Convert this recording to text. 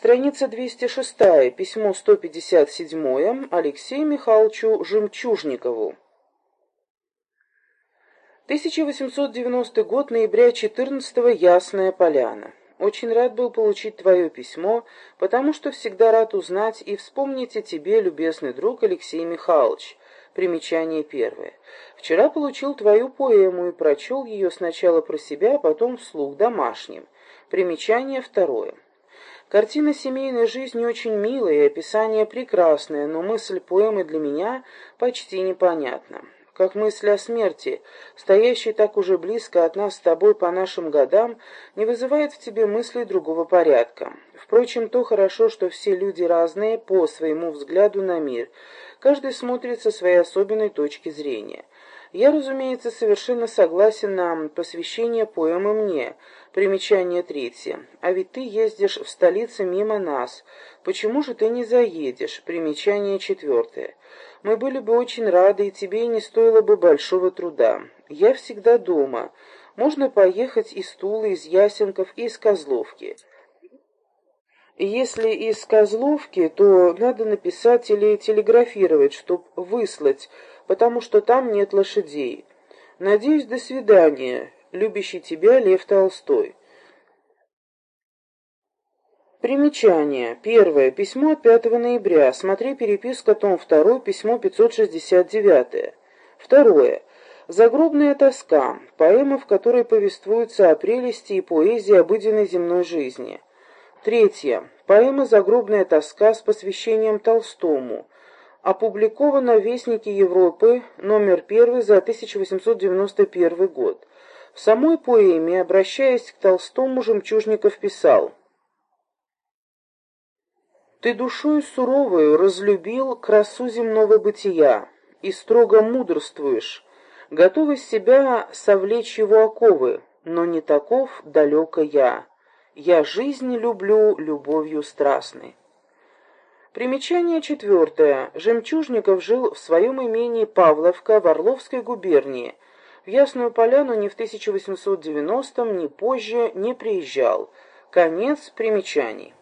Страница 206, письмо 157 Алексею Михайловичу Жемчужникову. 1890 год, ноября 14 -го, Ясная Поляна. Очень рад был получить твое письмо, потому что всегда рад узнать и вспомнить о тебе, любезный друг Алексей Михайлович. Примечание первое. Вчера получил твою поэму и прочел ее сначала про себя, а потом вслух домашним. Примечание второе. Картина семейной жизни очень милая описание прекрасное, но мысль поэмы для меня почти непонятна. Как мысль о смерти, стоящей так уже близко от нас с тобой по нашим годам, не вызывает в тебе мыслей другого порядка. Впрочем, то хорошо, что все люди разные по своему взгляду на мир. Каждый смотрит со своей особенной точки зрения. Я, разумеется, совершенно согласен на посвящение поэмы мне. Примечание третье. А ведь ты ездишь в столице мимо нас. Почему же ты не заедешь? Примечание четвертое. Мы были бы очень рады, и тебе не стоило бы большого труда. Я всегда дома. Можно поехать из Тулы, из Ясенков и из Козловки. Если из Козловки, то надо написать или телеграфировать, чтобы выслать, потому что там нет лошадей. Надеюсь, до свидания. Любящий тебя Лев Толстой. Примечание. Первое. Письмо от 5 ноября. Смотри переписка, том 2, письмо 569. Второе. Загробная тоска. Поэма, в которой повествуется о прелести и поэзии обыденной земной жизни. Третье. Поэма «Загробная тоска» с посвящением Толстому. Опубликована в Вестнике Европы, номер 1 за 1891 год. В самой поэме, обращаясь к Толстому, Жемчужников писал «Ты душою суровою разлюбил красу земного бытия и строго мудрствуешь, готов из себя совлечь его оковы, но не таков далеко я. Я жизнь люблю любовью страстной». Примечание четвертое. Жемчужников жил в своем имении Павловка в Орловской губернии. В Ясную Поляну ни в 1890-м, ни позже не приезжал. Конец примечаний.